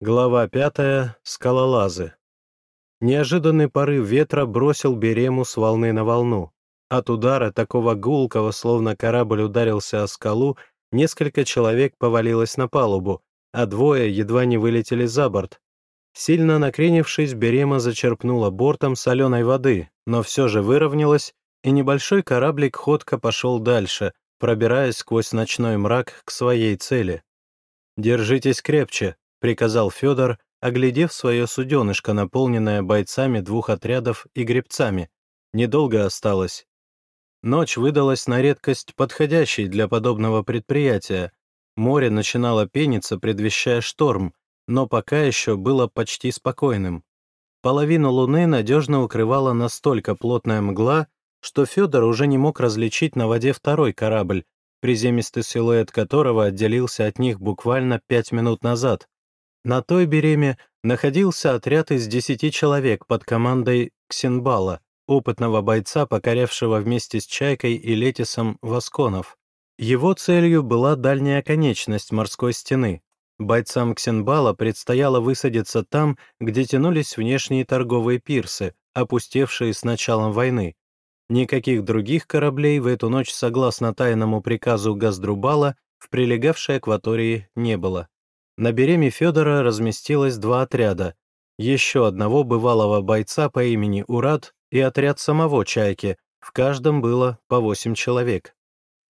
Глава пятая. Скалолазы. Неожиданный порыв ветра бросил Берему с волны на волну. От удара, такого гулкого, словно корабль ударился о скалу, несколько человек повалилось на палубу, а двое едва не вылетели за борт. Сильно накренившись, Берема зачерпнула бортом соленой воды, но все же выровнялась, и небольшой кораблик ходко пошел дальше, пробираясь сквозь ночной мрак к своей цели. «Держитесь крепче», — приказал Федор, оглядев свое суденышко, наполненное бойцами двух отрядов и гребцами. Недолго осталось. Ночь выдалась на редкость подходящей для подобного предприятия. Море начинало пениться, предвещая шторм, но пока еще было почти спокойным. Половину луны надежно укрывала настолько плотная мгла, что Федор уже не мог различить на воде второй корабль, приземистый силуэт которого отделился от них буквально пять минут назад. На той береме находился отряд из десяти человек под командой Ксенбала, опытного бойца, покорявшего вместе с Чайкой и Летисом Восконов. Его целью была дальняя конечность морской стены. Бойцам Ксенбала предстояло высадиться там, где тянулись внешние торговые пирсы, опустевшие с началом войны. Никаких других кораблей в эту ночь, согласно тайному приказу Газдрубала, в прилегавшей акватории не было. На береме Федора разместилось два отряда. Еще одного бывалого бойца по имени Урат и отряд самого Чайки, в каждом было по восемь человек.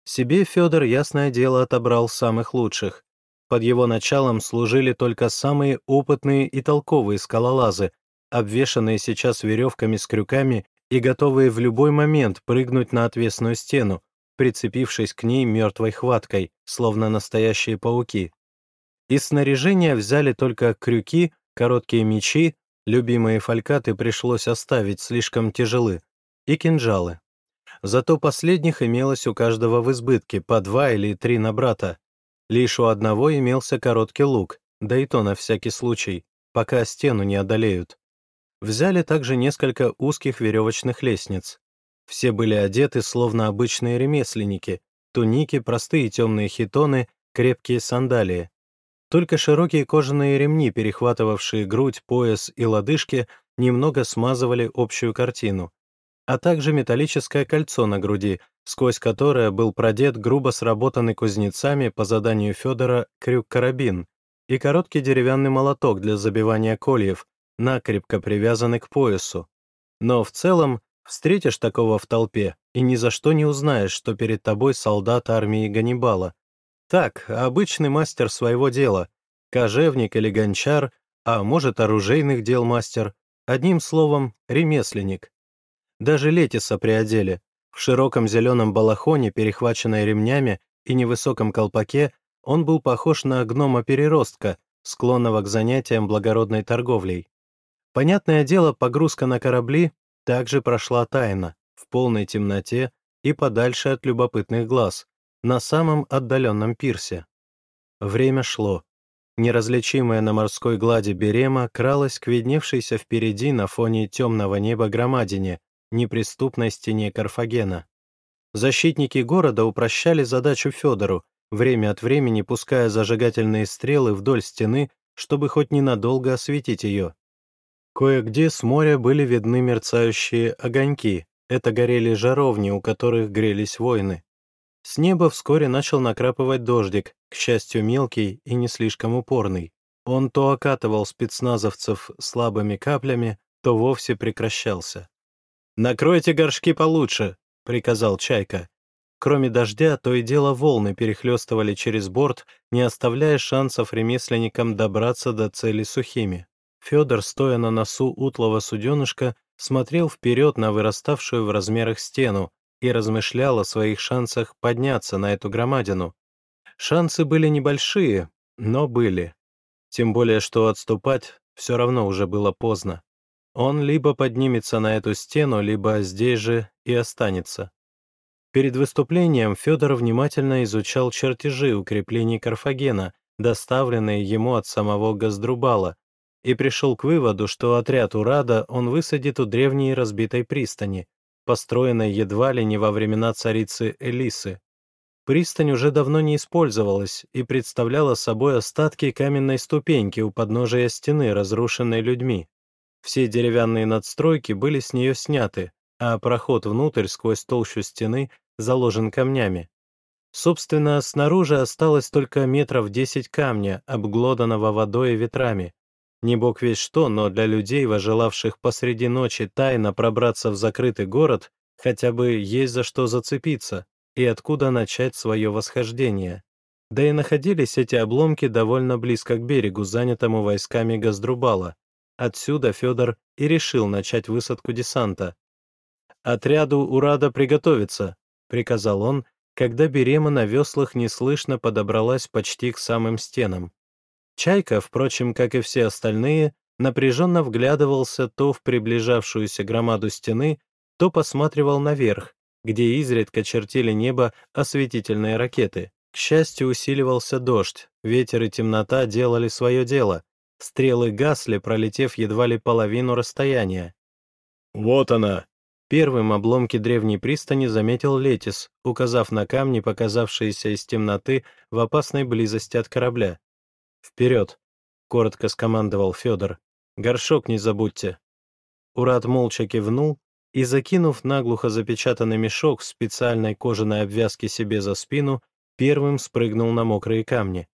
Себе Федор, ясное дело, отобрал самых лучших. Под его началом служили только самые опытные и толковые скалолазы, обвешанные сейчас веревками с крюками и готовые в любой момент прыгнуть на отвесную стену, прицепившись к ней мертвой хваткой, словно настоящие пауки. Из снаряжения взяли только крюки, короткие мечи, любимые фалькаты пришлось оставить, слишком тяжелы, и кинжалы. Зато последних имелось у каждого в избытке, по два или три на брата. Лишь у одного имелся короткий лук, да и то на всякий случай, пока стену не одолеют. Взяли также несколько узких веревочных лестниц. Все были одеты, словно обычные ремесленники, туники, простые темные хитоны, крепкие сандалии. Только широкие кожаные ремни, перехватывавшие грудь, пояс и лодыжки, немного смазывали общую картину, а также металлическое кольцо на груди, сквозь которое был продет грубо сработанный кузнецами по заданию Федора крюк-карабин и короткий деревянный молоток для забивания кольев, накрепко привязаны к поясу. Но в целом встретишь такого в толпе и ни за что не узнаешь, что перед тобой солдат армии Ганнибала. Так, обычный мастер своего дела, кожевник или гончар, а может оружейных дел мастер, одним словом, ремесленник. Даже Летиса приодели. В широком зеленом балахоне, перехваченной ремнями и невысоком колпаке, он был похож на гнома-переростка, склонного к занятиям благородной торговлей. Понятное дело, погрузка на корабли также прошла тайно, в полной темноте и подальше от любопытных глаз, на самом отдаленном пирсе. Время шло. Неразличимая на морской глади Берема кралась к видневшейся впереди на фоне темного неба громадине, неприступной стене Карфагена. Защитники города упрощали задачу Федору, время от времени пуская зажигательные стрелы вдоль стены, чтобы хоть ненадолго осветить ее. Кое-где с моря были видны мерцающие огоньки. Это горели жаровни, у которых грелись воины. С неба вскоре начал накрапывать дождик, к счастью, мелкий и не слишком упорный. Он то окатывал спецназовцев слабыми каплями, то вовсе прекращался. «Накройте горшки получше», — приказал Чайка. Кроме дождя, то и дело волны перехлестывали через борт, не оставляя шансов ремесленникам добраться до цели сухими. Федор, стоя на носу утлого суденышка, смотрел вперед на выраставшую в размерах стену и размышлял о своих шансах подняться на эту громадину. Шансы были небольшие, но были. Тем более, что отступать все равно уже было поздно. Он либо поднимется на эту стену, либо здесь же и останется. Перед выступлением Федор внимательно изучал чертежи укреплений Карфагена, доставленные ему от самого Газдрубала, и пришел к выводу, что отряд Урада он высадит у древней разбитой пристани, построенной едва ли не во времена царицы Элисы. Пристань уже давно не использовалась и представляла собой остатки каменной ступеньки у подножия стены, разрушенной людьми. Все деревянные надстройки были с нее сняты, а проход внутрь сквозь толщу стены заложен камнями. Собственно, снаружи осталось только метров десять камня, обглоданного водой и ветрами. Не бог весь что, но для людей, вожелавших посреди ночи тайно пробраться в закрытый город, хотя бы есть за что зацепиться и откуда начать свое восхождение. Да и находились эти обломки довольно близко к берегу, занятому войсками Газдрубала. Отсюда Федор и решил начать высадку десанта. «Отряду Урада приготовиться», — приказал он, когда Берема на веслах неслышно подобралась почти к самым стенам. Чайка, впрочем, как и все остальные, напряженно вглядывался то в приближавшуюся громаду стены, то посматривал наверх, где изредка чертили небо осветительные ракеты. К счастью, усиливался дождь, ветер и темнота делали свое дело. Стрелы гасли, пролетев едва ли половину расстояния. «Вот она!» Первым обломки древней пристани заметил Летис, указав на камни, показавшиеся из темноты в опасной близости от корабля. «Вперед!» — коротко скомандовал Федор. «Горшок не забудьте!» Урат молча кивнул и, закинув наглухо запечатанный мешок в специальной кожаной обвязке себе за спину, первым спрыгнул на мокрые камни.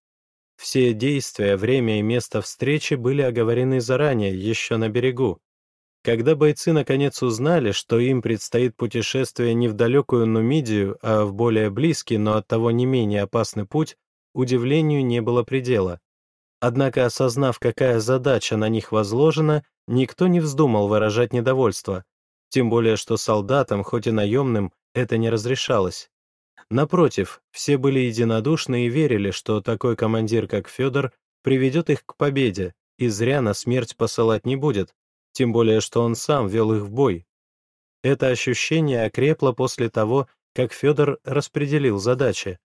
Все действия, время и место встречи были оговорены заранее, еще на берегу. Когда бойцы наконец узнали, что им предстоит путешествие не в далекую Нумидию, а в более близкий, но оттого не менее опасный путь, удивлению не было предела. Однако, осознав, какая задача на них возложена, никто не вздумал выражать недовольство, тем более что солдатам, хоть и наемным, это не разрешалось. Напротив, все были единодушны и верили, что такой командир, как Федор, приведет их к победе и зря на смерть посылать не будет, тем более что он сам вел их в бой. Это ощущение окрепло после того, как Федор распределил задачи.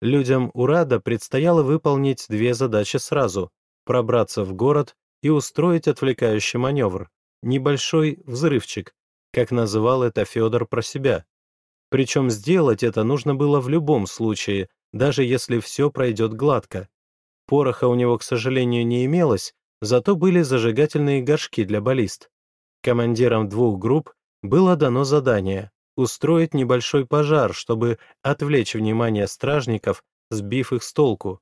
Людям Урада предстояло выполнить две задачи сразу — пробраться в город и устроить отвлекающий маневр, небольшой взрывчик, как называл это Федор про себя. Причем сделать это нужно было в любом случае, даже если все пройдет гладко. Пороха у него, к сожалению, не имелось, Зато были зажигательные горшки для баллист. Командирам двух групп было дано задание устроить небольшой пожар, чтобы отвлечь внимание стражников, сбив их с толку.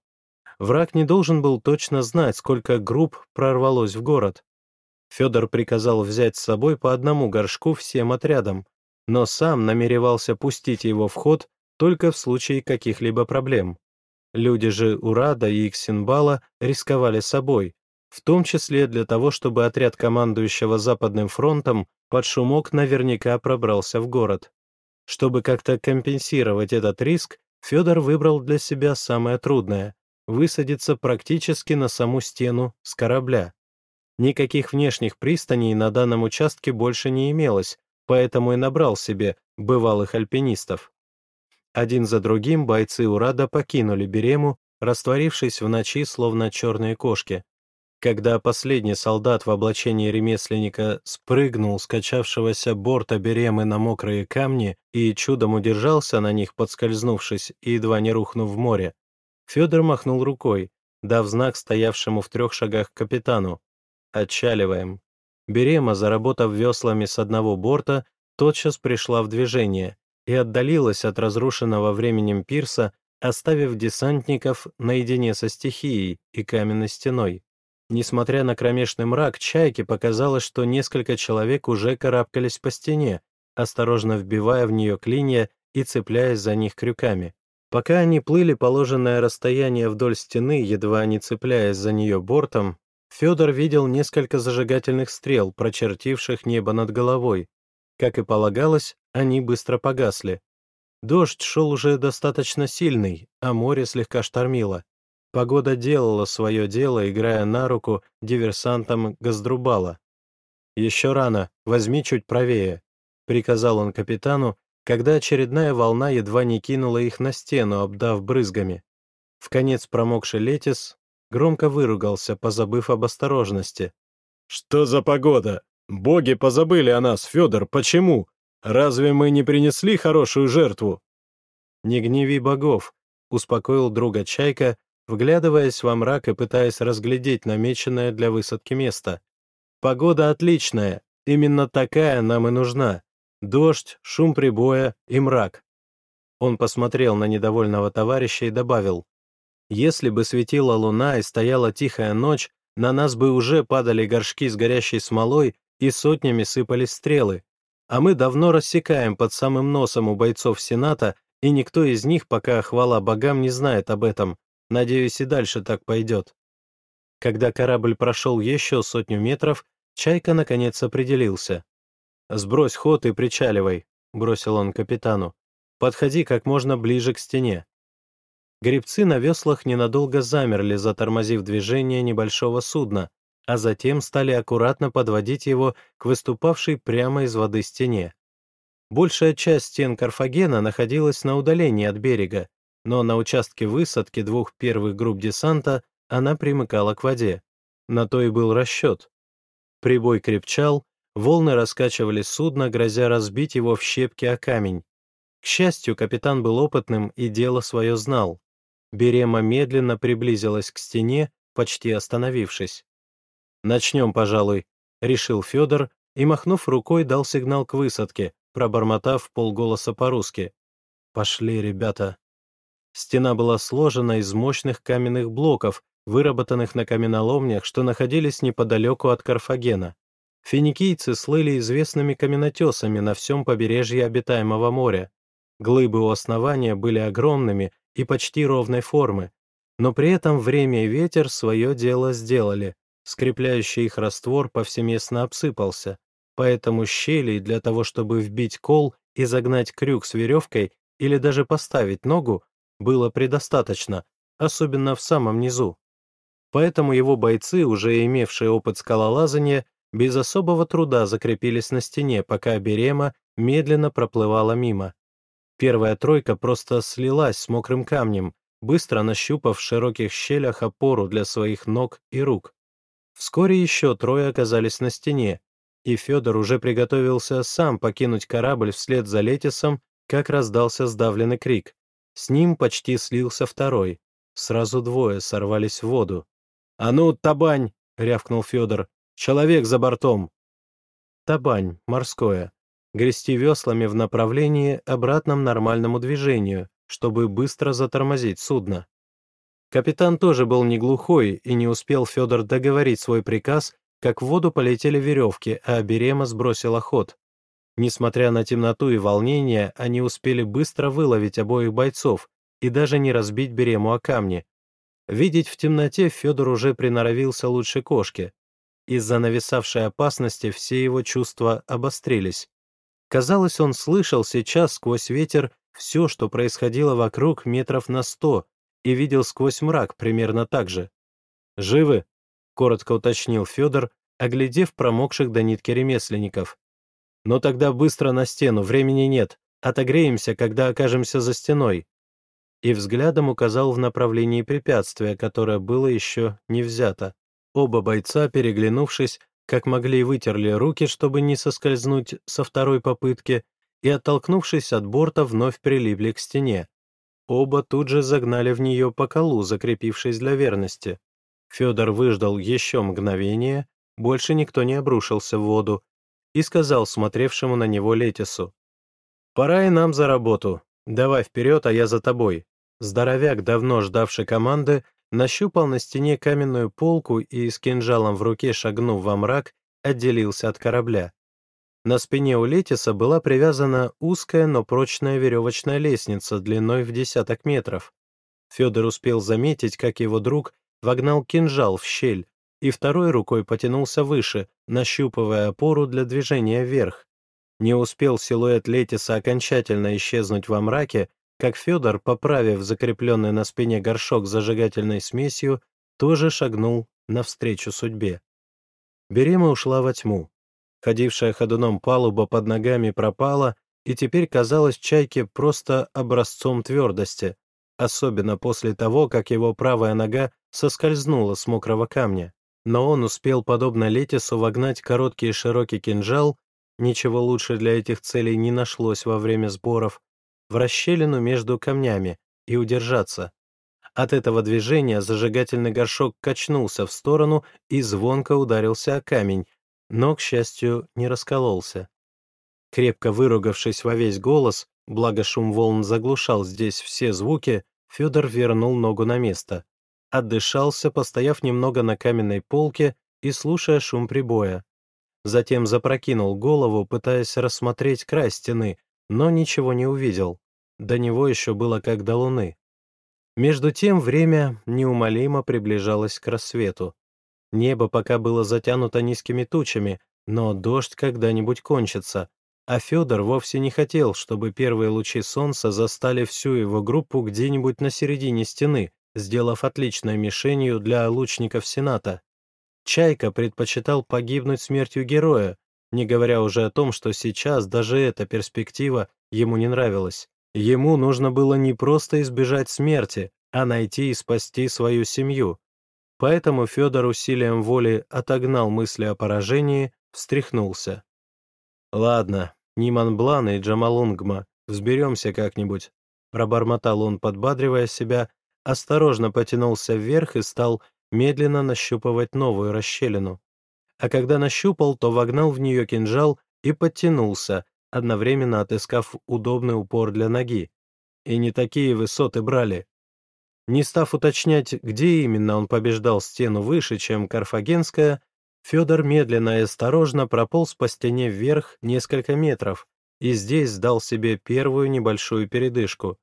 Враг не должен был точно знать, сколько групп прорвалось в город. Федор приказал взять с собой по одному горшку всем отрядам, но сам намеревался пустить его в ход только в случае каких-либо проблем. Люди же Урада и Иксинбала рисковали собой, в том числе для того, чтобы отряд командующего Западным фронтом под шумок наверняка пробрался в город. Чтобы как-то компенсировать этот риск, Федор выбрал для себя самое трудное — высадиться практически на саму стену с корабля. Никаких внешних пристаней на данном участке больше не имелось, поэтому и набрал себе бывалых альпинистов. Один за другим бойцы Урада покинули Берему, растворившись в ночи, словно черные кошки. Когда последний солдат в облачении ремесленника спрыгнул с качавшегося борта беремы на мокрые камни и чудом удержался на них, подскользнувшись и едва не рухнув в море, Федор махнул рукой, дав знак стоявшему в трех шагах капитану. «Отчаливаем». Берема, заработав веслами с одного борта, тотчас пришла в движение и отдалилась от разрушенного временем пирса, оставив десантников наедине со стихией и каменной стеной. Несмотря на кромешный мрак, чайке показалось, что несколько человек уже карабкались по стене, осторожно вбивая в нее клинья и цепляясь за них крюками. Пока они плыли положенное расстояние вдоль стены, едва не цепляясь за нее бортом, Федор видел несколько зажигательных стрел, прочертивших небо над головой. Как и полагалось, они быстро погасли. Дождь шел уже достаточно сильный, а море слегка штормило. Погода делала свое дело, играя на руку диверсантам Газдрубала. «Еще рано, возьми чуть правее», — приказал он капитану, когда очередная волна едва не кинула их на стену, обдав брызгами. В конец промокший Летис громко выругался, позабыв об осторожности. «Что за погода? Боги позабыли о нас, Федор, почему? Разве мы не принесли хорошую жертву?» не гневи богов», — успокоил друга Чайка, вглядываясь во мрак и пытаясь разглядеть намеченное для высадки место. «Погода отличная, именно такая нам и нужна. Дождь, шум прибоя и мрак». Он посмотрел на недовольного товарища и добавил, «Если бы светила луна и стояла тихая ночь, на нас бы уже падали горшки с горящей смолой и сотнями сыпались стрелы. А мы давно рассекаем под самым носом у бойцов Сената, и никто из них, пока хвала богам, не знает об этом. Надеюсь, и дальше так пойдет. Когда корабль прошел еще сотню метров, Чайка наконец определился. «Сбрось ход и причаливай», — бросил он капитану. «Подходи как можно ближе к стене». Гребцы на веслах ненадолго замерли, затормозив движение небольшого судна, а затем стали аккуратно подводить его к выступавшей прямо из воды стене. Большая часть стен Карфагена находилась на удалении от берега, но на участке высадки двух первых групп десанта она примыкала к воде. На то и был расчет. Прибой крепчал, волны раскачивали судно, грозя разбить его в щепки о камень. К счастью, капитан был опытным и дело свое знал. Берема медленно приблизилась к стене, почти остановившись. «Начнем, пожалуй», — решил Федор и, махнув рукой, дал сигнал к высадке, пробормотав полголоса по-русски. «Пошли, ребята». Стена была сложена из мощных каменных блоков, выработанных на каменоломнях, что находились неподалеку от Карфагена. Финикийцы слыли известными каменотесами на всем побережье обитаемого моря. Глыбы у основания были огромными и почти ровной формы, но при этом время и ветер свое дело сделали, скрепляющий их раствор повсеместно обсыпался, поэтому щелей для того, чтобы вбить кол и загнать крюк с веревкой или даже поставить ногу, было предостаточно, особенно в самом низу. Поэтому его бойцы, уже имевшие опыт скалолазания, без особого труда закрепились на стене, пока Берема медленно проплывала мимо. Первая тройка просто слилась с мокрым камнем, быстро нащупав в широких щелях опору для своих ног и рук. Вскоре еще трое оказались на стене, и Федор уже приготовился сам покинуть корабль вслед за Летисом, как раздался сдавленный крик. С ним почти слился второй. Сразу двое сорвались в воду. «А ну, табань!» — рявкнул Федор. «Человек за бортом!» Табань, морское. Грести веслами в направлении обратном нормальному движению, чтобы быстро затормозить судно. Капитан тоже был не глухой, и не успел Федор договорить свой приказ, как в воду полетели веревки, а Берема сбросила ход. Несмотря на темноту и волнение, они успели быстро выловить обоих бойцов и даже не разбить Берему о камни. Видеть в темноте Федор уже приноровился лучше кошки. Из-за нависавшей опасности все его чувства обострились. Казалось, он слышал сейчас сквозь ветер все, что происходило вокруг метров на сто, и видел сквозь мрак примерно так же. «Живы?» — коротко уточнил Федор, оглядев промокших до нитки ремесленников. «Но тогда быстро на стену, времени нет. Отогреемся, когда окажемся за стеной». И взглядом указал в направлении препятствия, которое было еще не взято. Оба бойца, переглянувшись, как могли вытерли руки, чтобы не соскользнуть со второй попытки, и, оттолкнувшись от борта, вновь прилипли к стене. Оба тут же загнали в нее по колу, закрепившись для верности. Федор выждал еще мгновение, больше никто не обрушился в воду, и сказал смотревшему на него Летису. «Пора и нам за работу. Давай вперед, а я за тобой». Здоровяк, давно ждавший команды, нащупал на стене каменную полку и с кинжалом в руке, шагнув во мрак, отделился от корабля. На спине у Летиса была привязана узкая, но прочная веревочная лестница длиной в десяток метров. Федор успел заметить, как его друг вогнал кинжал в щель и второй рукой потянулся выше, нащупывая опору для движения вверх. Не успел силуэт Летиса окончательно исчезнуть во мраке, как Федор, поправив закрепленный на спине горшок зажигательной смесью, тоже шагнул навстречу судьбе. Берема ушла во тьму. Ходившая ходуном палуба под ногами пропала и теперь казалась Чайке просто образцом твердости, особенно после того, как его правая нога соскользнула с мокрого камня. Но он успел, подобно Летису, вогнать короткий и широкий кинжал, ничего лучше для этих целей не нашлось во время сборов, в расщелину между камнями и удержаться. От этого движения зажигательный горшок качнулся в сторону и звонко ударился о камень, но, к счастью, не раскололся. Крепко выругавшись во весь голос, благо шум волн заглушал здесь все звуки, Федор вернул ногу на место. Отдышался, постояв немного на каменной полке и слушая шум прибоя. Затем запрокинул голову, пытаясь рассмотреть край стены, но ничего не увидел. До него еще было как до луны. Между тем время неумолимо приближалось к рассвету. Небо пока было затянуто низкими тучами, но дождь когда-нибудь кончится, а Федор вовсе не хотел, чтобы первые лучи солнца застали всю его группу где-нибудь на середине стены, сделав отличной мишенью для лучников Сената. Чайка предпочитал погибнуть смертью героя, не говоря уже о том, что сейчас даже эта перспектива ему не нравилась. Ему нужно было не просто избежать смерти, а найти и спасти свою семью. Поэтому Федор усилием воли отогнал мысли о поражении, встряхнулся. «Ладно, Ниман и Джамалунгма, взберемся как-нибудь», пробормотал он, подбадривая себя, осторожно потянулся вверх и стал медленно нащупывать новую расщелину. А когда нащупал, то вогнал в нее кинжал и подтянулся, одновременно отыскав удобный упор для ноги. И не такие высоты брали. Не став уточнять, где именно он побеждал стену выше, чем Карфагенская, Федор медленно и осторожно прополз по стене вверх несколько метров и здесь дал себе первую небольшую передышку.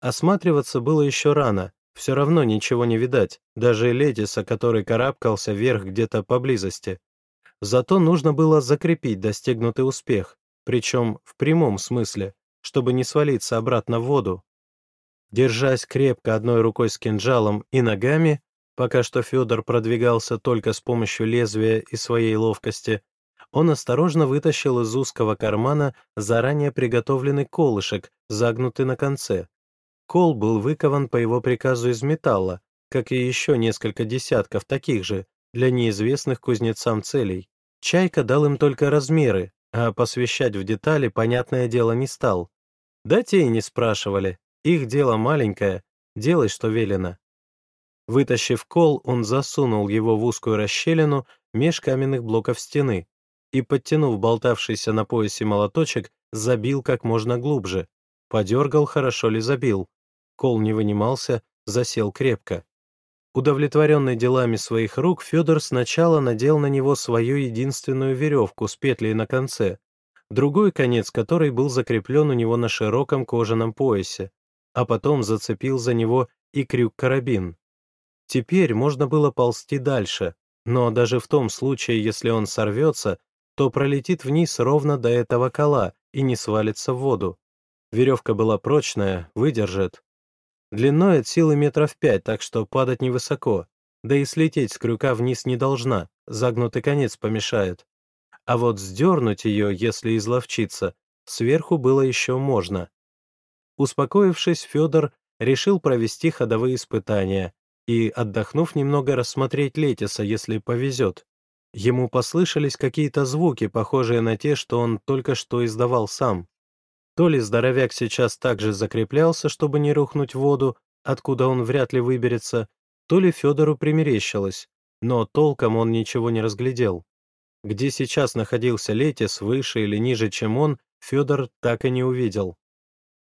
Осматриваться было еще рано, все равно ничего не видать, даже Летиса, который карабкался вверх где-то поблизости. Зато нужно было закрепить достигнутый успех, причем в прямом смысле, чтобы не свалиться обратно в воду. Держась крепко одной рукой с кинжалом и ногами, пока что Федор продвигался только с помощью лезвия и своей ловкости, он осторожно вытащил из узкого кармана заранее приготовленный колышек, загнутый на конце. Кол был выкован по его приказу из металла, как и еще несколько десятков таких же, для неизвестных кузнецам целей. Чайка дал им только размеры, а посвящать в детали, понятное дело, не стал. Да те и не спрашивали, их дело маленькое, делай, что велено. Вытащив кол, он засунул его в узкую расщелину меж каменных блоков стены и, подтянув болтавшийся на поясе молоточек, забил как можно глубже. Подергал, хорошо ли забил. Кол не вынимался, засел крепко. Удовлетворенный делами своих рук, Федор сначала надел на него свою единственную веревку с петлей на конце, другой конец которой был закреплен у него на широком кожаном поясе, а потом зацепил за него и крюк-карабин. Теперь можно было ползти дальше, но даже в том случае, если он сорвется, то пролетит вниз ровно до этого кола и не свалится в воду. Веревка была прочная, выдержит, Длиной от силы метров пять, так что падать невысоко. Да и слететь с крюка вниз не должна, загнутый конец помешает. А вот сдернуть ее, если изловчиться, сверху было еще можно. Успокоившись, Федор решил провести ходовые испытания и, отдохнув немного, рассмотреть Летиса, если повезет. Ему послышались какие-то звуки, похожие на те, что он только что издавал сам. То ли здоровяк сейчас также закреплялся, чтобы не рухнуть в воду, откуда он вряд ли выберется, то ли Федору примерещилось, но толком он ничего не разглядел. Где сейчас находился Летис, выше или ниже, чем он, Федор так и не увидел.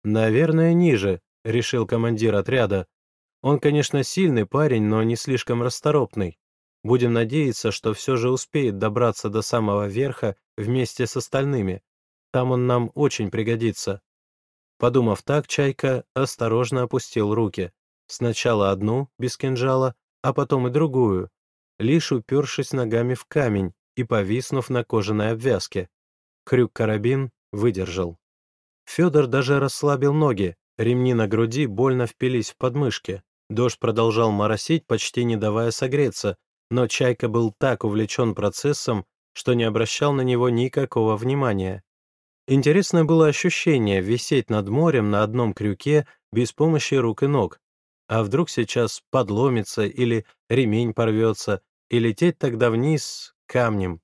«Наверное, ниже», — решил командир отряда. «Он, конечно, сильный парень, но не слишком расторопный. Будем надеяться, что все же успеет добраться до самого верха вместе с остальными. Там он нам очень пригодится». Подумав так, Чайка осторожно опустил руки. Сначала одну, без кинжала, а потом и другую, лишь упершись ногами в камень и повиснув на кожаной обвязке. Крюк-карабин выдержал. Федор даже расслабил ноги, ремни на груди больно впились в подмышки. Дождь продолжал моросить, почти не давая согреться, но Чайка был так увлечен процессом, что не обращал на него никакого внимания. Интересное было ощущение висеть над морем на одном крюке без помощи рук и ног. А вдруг сейчас подломится или ремень порвется, и лететь тогда вниз камнем.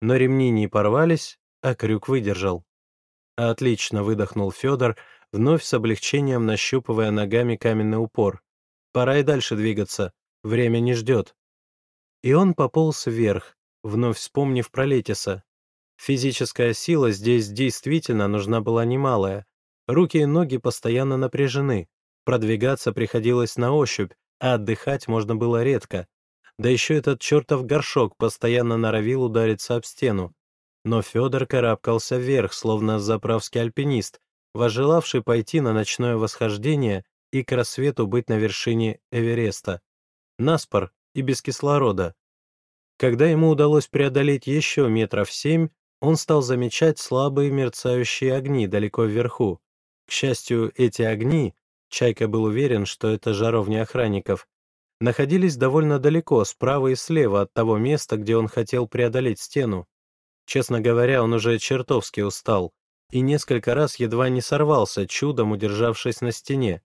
Но ремни не порвались, а крюк выдержал. Отлично выдохнул Федор, вновь с облегчением нащупывая ногами каменный упор. «Пора и дальше двигаться, время не ждет». И он пополз вверх, вновь вспомнив про Летиса. Физическая сила здесь действительно нужна была немалая. Руки и ноги постоянно напряжены. Продвигаться приходилось на ощупь, а отдыхать можно было редко. Да еще этот чертов горшок постоянно норовил удариться об стену. Но Федор карабкался вверх, словно заправский альпинист, возжелавший пойти на ночное восхождение и к рассвету быть на вершине Эвереста. Наспор и без кислорода. Когда ему удалось преодолеть еще метров семь, он стал замечать слабые мерцающие огни далеко вверху. К счастью, эти огни, Чайка был уверен, что это жаровни охранников, находились довольно далеко, справа и слева от того места, где он хотел преодолеть стену. Честно говоря, он уже чертовски устал и несколько раз едва не сорвался, чудом удержавшись на стене.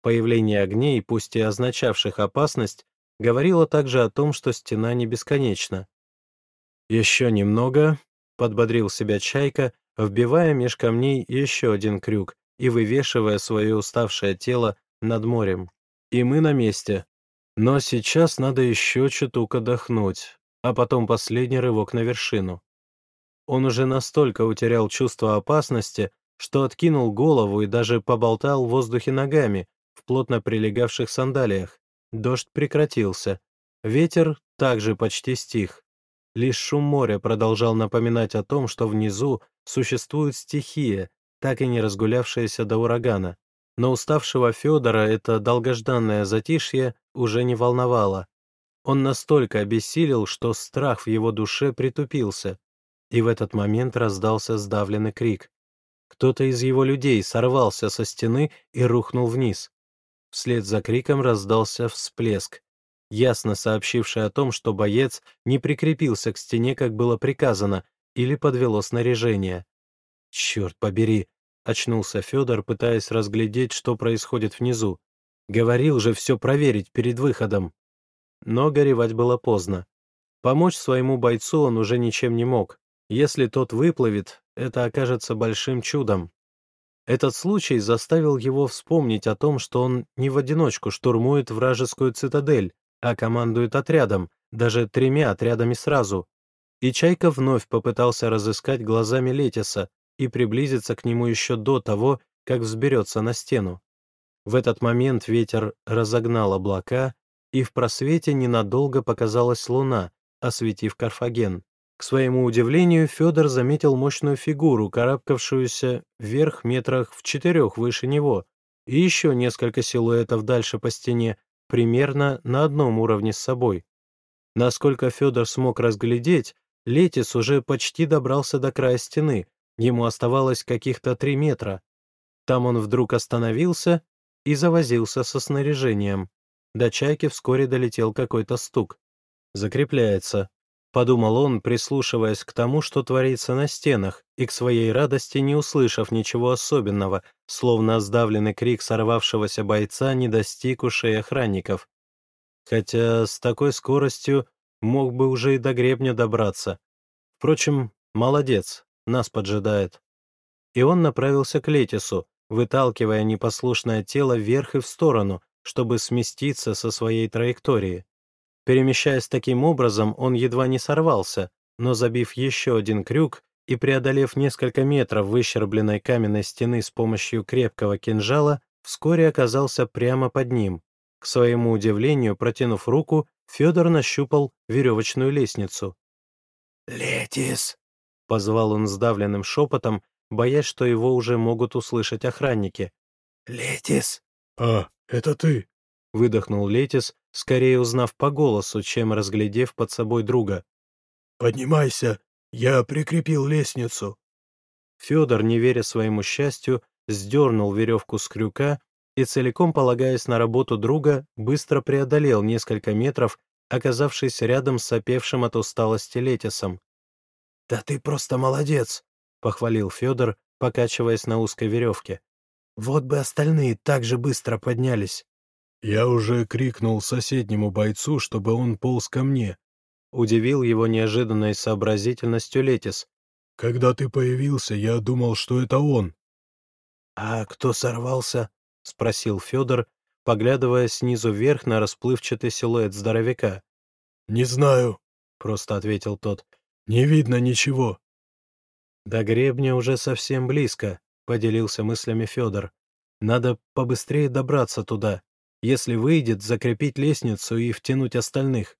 Появление огней, пусть и означавших опасность, говорило также о том, что стена не бесконечна. «Еще немного», — подбодрил себя Чайка, вбивая меж камней еще один крюк и вывешивая свое уставшее тело над морем. «И мы на месте. Но сейчас надо еще чуток отдохнуть, а потом последний рывок на вершину». Он уже настолько утерял чувство опасности, что откинул голову и даже поболтал в воздухе ногами в плотно прилегавших сандалиях. Дождь прекратился. Ветер также почти стих. Лишь шум моря продолжал напоминать о том, что внизу существует стихия, так и не разгулявшаяся до урагана. Но уставшего Федора это долгожданное затишье уже не волновало. Он настолько обессилел, что страх в его душе притупился. И в этот момент раздался сдавленный крик. Кто-то из его людей сорвался со стены и рухнул вниз. Вслед за криком раздался всплеск ясно сообщивший о том, что боец не прикрепился к стене, как было приказано, или подвело снаряжение. «Черт побери!» — очнулся Федор, пытаясь разглядеть, что происходит внизу. «Говорил же все проверить перед выходом». Но горевать было поздно. Помочь своему бойцу он уже ничем не мог. Если тот выплывет, это окажется большим чудом. Этот случай заставил его вспомнить о том, что он не в одиночку штурмует вражескую цитадель, а командует отрядом, даже тремя отрядами сразу. И Чайка вновь попытался разыскать глазами Летиса и приблизиться к нему еще до того, как взберется на стену. В этот момент ветер разогнал облака, и в просвете ненадолго показалась луна, осветив Карфаген. К своему удивлению, Федор заметил мощную фигуру, карабкавшуюся вверх метрах в четырех выше него, и еще несколько силуэтов дальше по стене, примерно на одном уровне с собой. Насколько Федор смог разглядеть, Летис уже почти добрался до края стены, ему оставалось каких-то три метра. Там он вдруг остановился и завозился со снаряжением. До чайки вскоре долетел какой-то стук. «Закрепляется», — подумал он, прислушиваясь к тому, что творится на стенах, и к своей радости не услышав ничего особенного, словно сдавленный крик сорвавшегося бойца не достиг ушей охранников. Хотя с такой скоростью мог бы уже и до гребня добраться. Впрочем, молодец, нас поджидает. И он направился к Летису, выталкивая непослушное тело вверх и в сторону, чтобы сместиться со своей траектории. Перемещаясь таким образом, он едва не сорвался, но забив еще один крюк, и, преодолев несколько метров выщербленной каменной стены с помощью крепкого кинжала, вскоре оказался прямо под ним. К своему удивлению, протянув руку, Федор нащупал веревочную лестницу. «Летис!» — позвал он сдавленным шепотом, боясь, что его уже могут услышать охранники. «Летис!» «А, это ты!» — выдохнул Летис, скорее узнав по голосу, чем разглядев под собой друга. «Поднимайся «Я прикрепил лестницу». Федор, не веря своему счастью, сдернул веревку с крюка и, целиком полагаясь на работу друга, быстро преодолел несколько метров, оказавшись рядом с сопевшим от усталости Летисом. «Да ты просто молодец!» — похвалил Федор, покачиваясь на узкой веревке. «Вот бы остальные так же быстро поднялись!» «Я уже крикнул соседнему бойцу, чтобы он полз ко мне», Удивил его неожиданной сообразительностью Летис. «Когда ты появился, я думал, что это он». «А кто сорвался?» — спросил Федор, поглядывая снизу вверх на расплывчатый силуэт здоровяка. «Не знаю», — просто ответил тот. «Не видно ничего». «До гребня уже совсем близко», — поделился мыслями Федор. «Надо побыстрее добраться туда. Если выйдет, закрепить лестницу и втянуть остальных».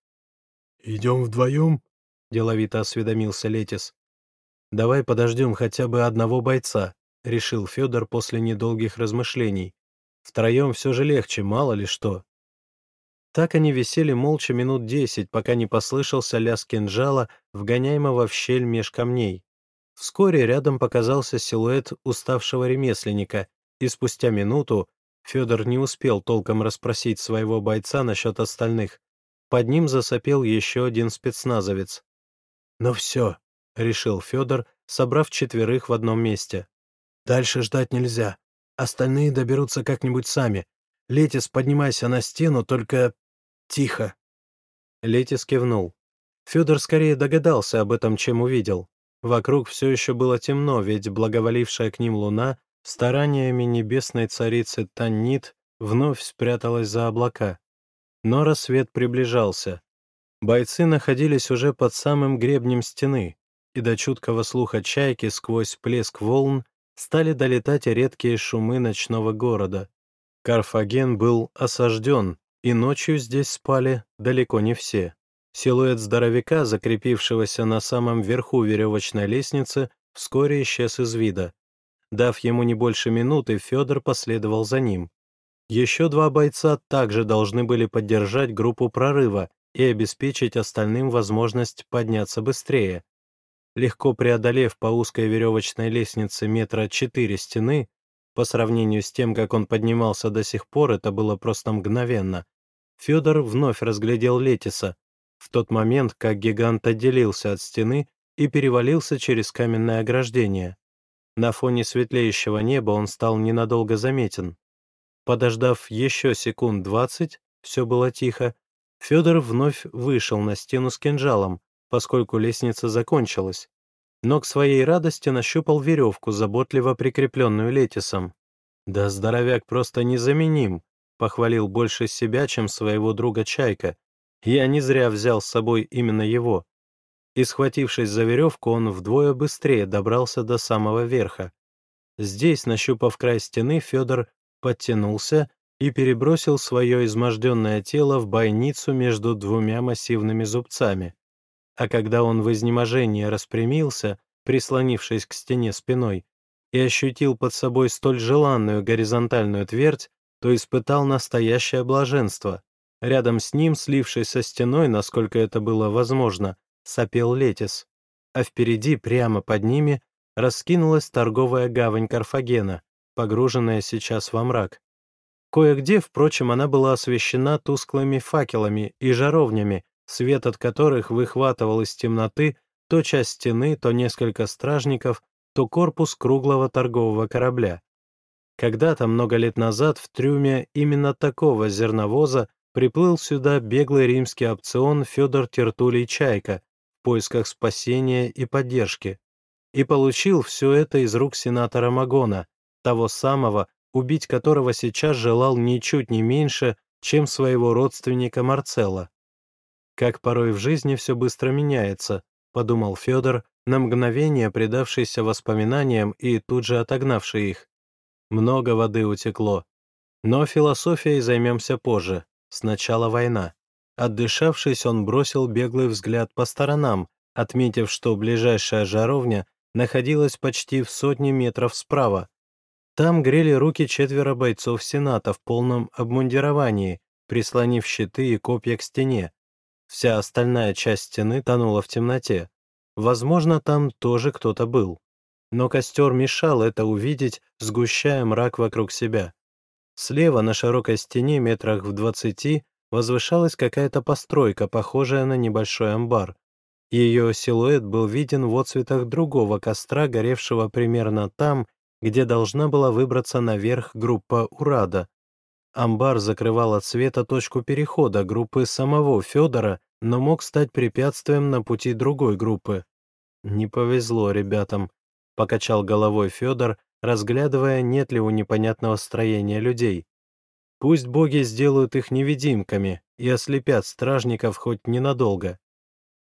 «Идем вдвоем?» — деловито осведомился Летис. «Давай подождем хотя бы одного бойца», — решил Федор после недолгих размышлений. «Втроем все же легче, мало ли что». Так они висели молча минут десять, пока не послышался лязг кинжала, вгоняемого в щель меж камней. Вскоре рядом показался силуэт уставшего ремесленника, и спустя минуту Федор не успел толком расспросить своего бойца насчет остальных. Под ним засопел еще один спецназовец. «Ну все», — решил Федор, собрав четверых в одном месте. «Дальше ждать нельзя. Остальные доберутся как-нибудь сами. Летис, поднимайся на стену, только Тихо. Летис кивнул. Федор скорее догадался об этом, чем увидел. Вокруг все еще было темно, ведь благоволившая к ним луна стараниями небесной царицы Таннит вновь спряталась за облака. Но рассвет приближался. Бойцы находились уже под самым гребнем стены, и до чуткого слуха чайки сквозь плеск волн стали долетать редкие шумы ночного города. Карфаген был осажден, и ночью здесь спали далеко не все. Силуэт здоровяка, закрепившегося на самом верху веревочной лестницы, вскоре исчез из вида. Дав ему не больше минуты, Федор последовал за ним. Еще два бойца также должны были поддержать группу прорыва и обеспечить остальным возможность подняться быстрее. Легко преодолев по узкой веревочной лестнице метра четыре стены, по сравнению с тем, как он поднимался до сих пор, это было просто мгновенно, Федор вновь разглядел Летиса, в тот момент, как гигант отделился от стены и перевалился через каменное ограждение. На фоне светлеющего неба он стал ненадолго заметен. Подождав еще секунд двадцать, все было тихо, Федор вновь вышел на стену с кинжалом, поскольку лестница закончилась, но к своей радости нащупал веревку, заботливо прикрепленную Летисом. Да здоровяк просто незаменим, похвалил больше себя, чем своего друга Чайка. Я не зря взял с собой именно его. И, схватившись за веревку, он вдвое быстрее добрался до самого верха. Здесь, нащупав край стены, Федор подтянулся и перебросил свое изможденное тело в бойницу между двумя массивными зубцами. А когда он в изнеможении распрямился, прислонившись к стене спиной, и ощутил под собой столь желанную горизонтальную твердь, то испытал настоящее блаженство. Рядом с ним, слившись со стеной, насколько это было возможно, сопел Летис, а впереди, прямо под ними, раскинулась торговая гавань Карфагена, погруженная сейчас во мрак. Кое-где, впрочем, она была освещена тусклыми факелами и жаровнями, свет от которых выхватывал из темноты то часть стены, то несколько стражников, то корпус круглого торгового корабля. Когда-то, много лет назад, в трюме именно такого зерновоза приплыл сюда беглый римский опцион Федор Тертулий Чайка поисках спасения и поддержки. И получил все это из рук сенатора Магона, того самого, убить которого сейчас желал ничуть не меньше, чем своего родственника Марцелла. «Как порой в жизни все быстро меняется», — подумал Федор, на мгновение предавшийся воспоминаниям и тут же отогнавший их. Много воды утекло. Но философией займемся позже. Сначала война. Отдышавшись, он бросил беглый взгляд по сторонам, отметив, что ближайшая жаровня находилась почти в сотне метров справа. Там грели руки четверо бойцов Сената в полном обмундировании, прислонив щиты и копья к стене. Вся остальная часть стены тонула в темноте. Возможно, там тоже кто-то был но костер мешал это увидеть, сгущая мрак вокруг себя. Слева на широкой стене метрах в двадцати возвышалась какая-то постройка, похожая на небольшой амбар. Ее силуэт был виден в отцветах другого костра, горевшего примерно там, где должна была выбраться наверх группа Урада. Амбар закрывал от света точку перехода группы самого Федора, но мог стать препятствием на пути другой группы. Не повезло ребятам. — покачал головой Федор, разглядывая, нет ли у непонятного строения людей. Пусть боги сделают их невидимками и ослепят стражников хоть ненадолго.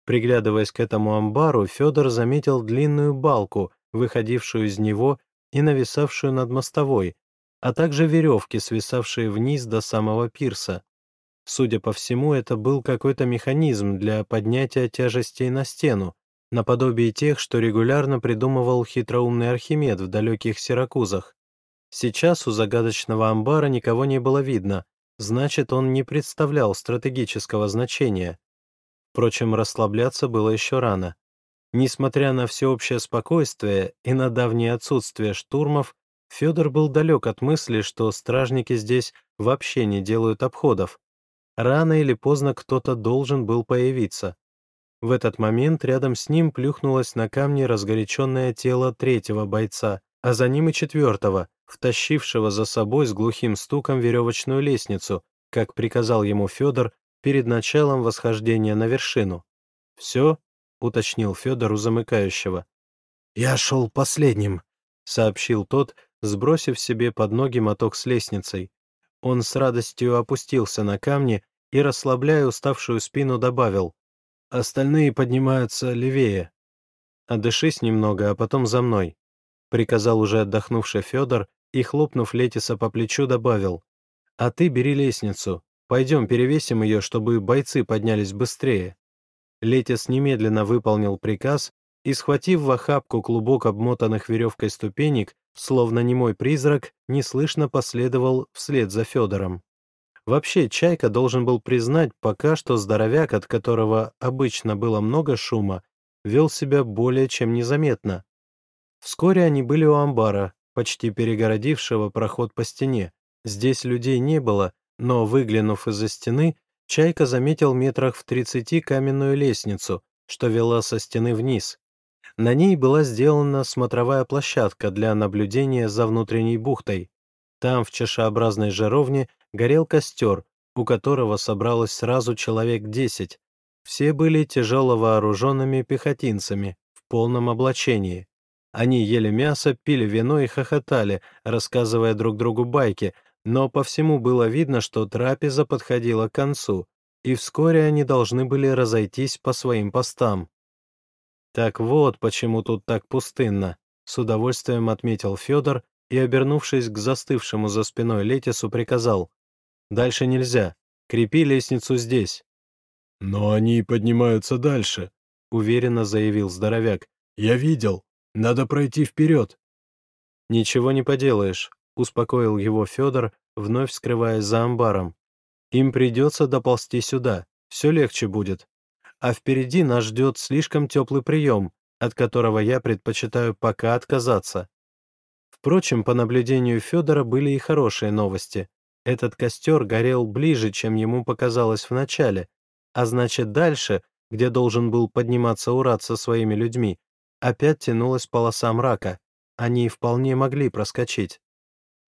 Приглядываясь к этому амбару, Федор заметил длинную балку, выходившую из него и нависавшую над мостовой, а также веревки, свисавшие вниз до самого пирса. Судя по всему, это был какой-то механизм для поднятия тяжестей на стену, наподобие тех, что регулярно придумывал хитроумный Архимед в далеких Сиракузах. Сейчас у загадочного амбара никого не было видно, значит, он не представлял стратегического значения. Впрочем, расслабляться было еще рано. Несмотря на всеобщее спокойствие и на давнее отсутствие штурмов, Федор был далек от мысли, что стражники здесь вообще не делают обходов. Рано или поздно кто-то должен был появиться. В этот момент рядом с ним плюхнулось на камни разгоряченное тело третьего бойца, а за ним и четвертого, втащившего за собой с глухим стуком веревочную лестницу, как приказал ему Федор перед началом восхождения на вершину. «Все?» — уточнил Федор у замыкающего. «Я шел последним», — сообщил тот, сбросив себе под ноги моток с лестницей. Он с радостью опустился на камни и, расслабляя уставшую спину, добавил. «Остальные поднимаются левее. Отдышись немного, а потом за мной», — приказал уже отдохнувший Федор и, хлопнув Летиса по плечу, добавил. «А ты бери лестницу. Пойдем перевесим ее, чтобы бойцы поднялись быстрее». Летис немедленно выполнил приказ и, схватив в охапку клубок обмотанных веревкой ступенек, словно немой призрак, неслышно последовал вслед за Федором. Вообще, Чайка должен был признать пока что здоровяк, от которого обычно было много шума, вел себя более чем незаметно. Вскоре они были у амбара, почти перегородившего проход по стене. Здесь людей не было, но, выглянув из-за стены, Чайка заметил метрах в тридцати каменную лестницу, что вела со стены вниз. На ней была сделана смотровая площадка для наблюдения за внутренней бухтой. Там, в чашеобразной жаровне, горел костер, у которого собралось сразу человек десять. Все были тяжело вооруженными пехотинцами в полном облачении. Они ели мясо, пили вино и хохотали, рассказывая друг другу байки, но по всему было видно, что трапеза подходила к концу, и вскоре они должны были разойтись по своим постам. «Так вот, почему тут так пустынно», — с удовольствием отметил Федор и, обернувшись к застывшему за спиной Летису, приказал. «Дальше нельзя. Крепи лестницу здесь». «Но они поднимаются дальше», — уверенно заявил здоровяк. «Я видел. Надо пройти вперед». «Ничего не поделаешь», — успокоил его Федор, вновь скрываясь за амбаром. «Им придется доползти сюда. Все легче будет а впереди нас ждет слишком теплый прием, от которого я предпочитаю пока отказаться. Впрочем, по наблюдению Федора были и хорошие новости. Этот костер горел ближе, чем ему показалось вначале, а значит дальше, где должен был подниматься Урат со своими людьми, опять тянулась полоса мрака. Они вполне могли проскочить.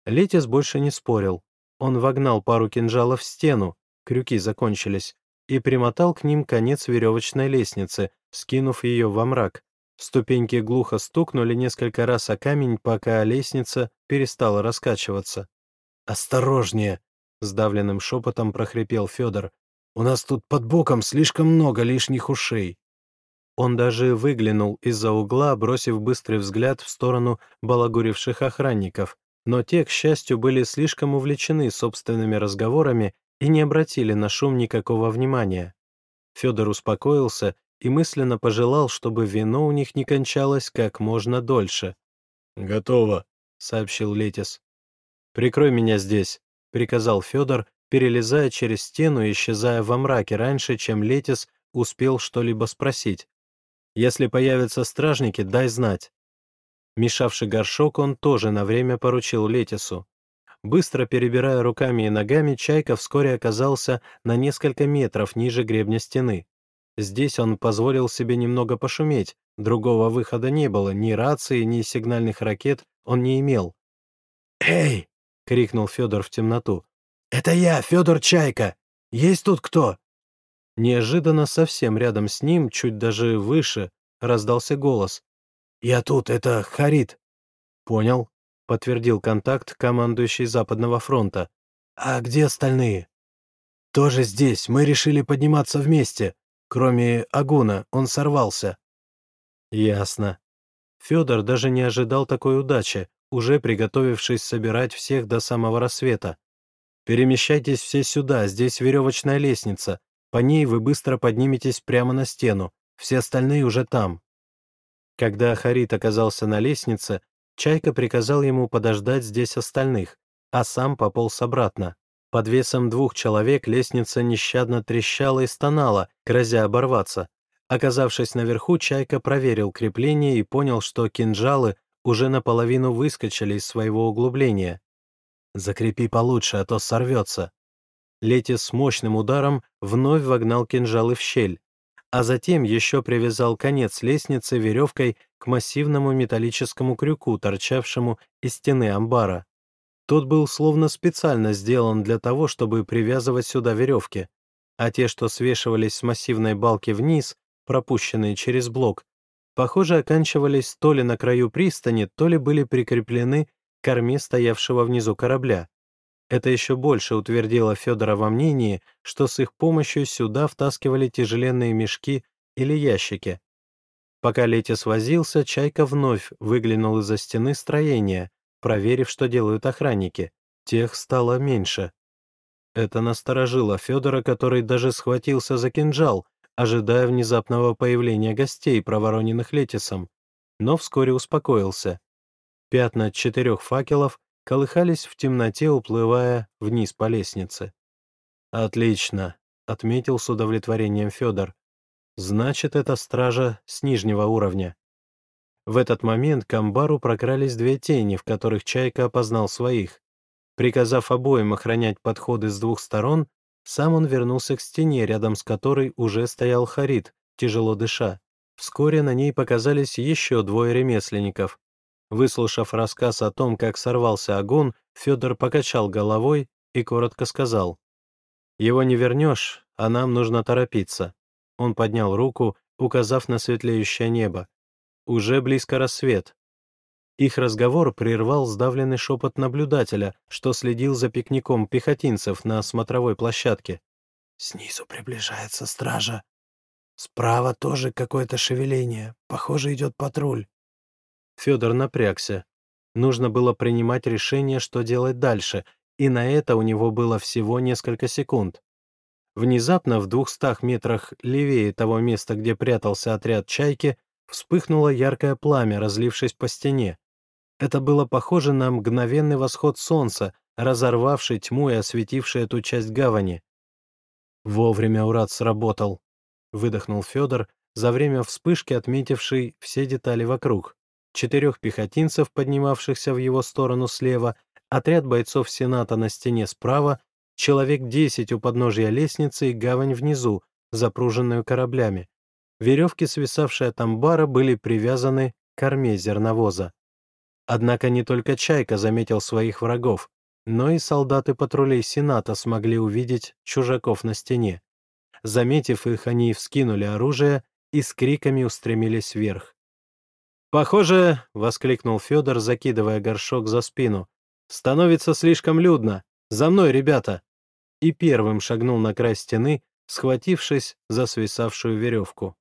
Летис больше не спорил. Он вогнал пару кинжалов в стену, крюки закончились, и примотал к ним конец веревочной лестницы, скинув ее во мрак. Ступеньки глухо стукнули несколько раз о камень, пока лестница перестала раскачиваться. «Осторожнее!» — сдавленным шепотом прохрипел Федор. «У нас тут под боком слишком много лишних ушей». Он даже выглянул из-за угла, бросив быстрый взгляд в сторону балагуривших охранников, но те, к счастью, были слишком увлечены собственными разговорами и не обратили на шум никакого внимания. Федор успокоился и мысленно пожелал, чтобы вино у них не кончалось как можно дольше. «Готово», — сообщил Летис. «Прикрой меня здесь», — приказал Федор, перелезая через стену и исчезая во мраке раньше, чем Летис успел что-либо спросить. «Если появятся стражники, дай знать». Мешавший горшок он тоже на время поручил Летису. Быстро перебирая руками и ногами, Чайка вскоре оказался на несколько метров ниже гребня стены. Здесь он позволил себе немного пошуметь, другого выхода не было, ни рации, ни сигнальных ракет он не имел. «Эй!» — крикнул Федор в темноту. «Это я, Федор Чайка! Есть тут кто?» Неожиданно совсем рядом с ним, чуть даже выше, раздался голос. «Я тут, это Харит». «Понял. — подтвердил контакт командующий Западного фронта. «А где остальные?» «Тоже здесь. Мы решили подниматься вместе. Кроме Агуна, он сорвался». «Ясно». Федор даже не ожидал такой удачи, уже приготовившись собирать всех до самого рассвета. «Перемещайтесь все сюда, здесь веревочная лестница. По ней вы быстро подниметесь прямо на стену. Все остальные уже там». Когда Харит оказался на лестнице, Чайка приказал ему подождать здесь остальных, а сам пополз обратно. Под весом двух человек лестница нещадно трещала и стонала, грозя оборваться. Оказавшись наверху, Чайка проверил крепление и понял, что кинжалы уже наполовину выскочили из своего углубления. «Закрепи получше, а то сорвется». Летис с мощным ударом вновь вогнал кинжалы в щель а затем еще привязал конец лестницы веревкой к массивному металлическому крюку, торчавшему из стены амбара. Тот был словно специально сделан для того, чтобы привязывать сюда веревки, а те, что свешивались с массивной балки вниз, пропущенные через блок, похоже, оканчивались то ли на краю пристани, то ли были прикреплены к корме стоявшего внизу корабля. Это еще больше утвердило Федора во мнении, что с их помощью сюда втаскивали тяжеленные мешки или ящики. Пока Летис возился, Чайка вновь выглянул из-за стены строения, проверив, что делают охранники. Тех стало меньше. Это насторожило Федора, который даже схватился за кинжал, ожидая внезапного появления гостей, провороненных Летисом, но вскоре успокоился. Пятна четырех факелов колыхались в темноте, уплывая вниз по лестнице. «Отлично», — отметил с удовлетворением Федор. «Значит, это стража с нижнего уровня». В этот момент к амбару прокрались две тени, в которых Чайка опознал своих. Приказав обоим охранять подходы с двух сторон, сам он вернулся к стене, рядом с которой уже стоял Харит, тяжело дыша. Вскоре на ней показались еще двое ремесленников. Выслушав рассказ о том, как сорвался огонь, Федор покачал головой и коротко сказал. «Его не вернешь, а нам нужно торопиться». Он поднял руку, указав на светлеющее небо. «Уже близко рассвет». Их разговор прервал сдавленный шепот наблюдателя, что следил за пикником пехотинцев на смотровой площадке. «Снизу приближается стража. Справа тоже какое-то шевеление. Похоже, идет патруль». Федор напрягся. Нужно было принимать решение, что делать дальше, и на это у него было всего несколько секунд. Внезапно в двухстах метрах левее того места, где прятался отряд «Чайки», вспыхнуло яркое пламя, разлившись по стене. Это было похоже на мгновенный восход солнца, разорвавший тьму и осветивший эту часть гавани. «Вовремя Урат сработал», — выдохнул Федор, за время вспышки отметивший все детали вокруг четырех пехотинцев, поднимавшихся в его сторону слева, отряд бойцов Сената на стене справа, человек десять у подножия лестницы и гавань внизу, запруженную кораблями. Веревки, свисавшие от амбара, были привязаны к корме зерновоза. Однако не только Чайка заметил своих врагов, но и солдаты патрулей Сената смогли увидеть чужаков на стене. Заметив их, они вскинули оружие и с криками устремились вверх. «Похоже», — воскликнул Федор, закидывая горшок за спину, «становится слишком людно. За мной, ребята!» И первым шагнул на край стены, схватившись за свисавшую веревку.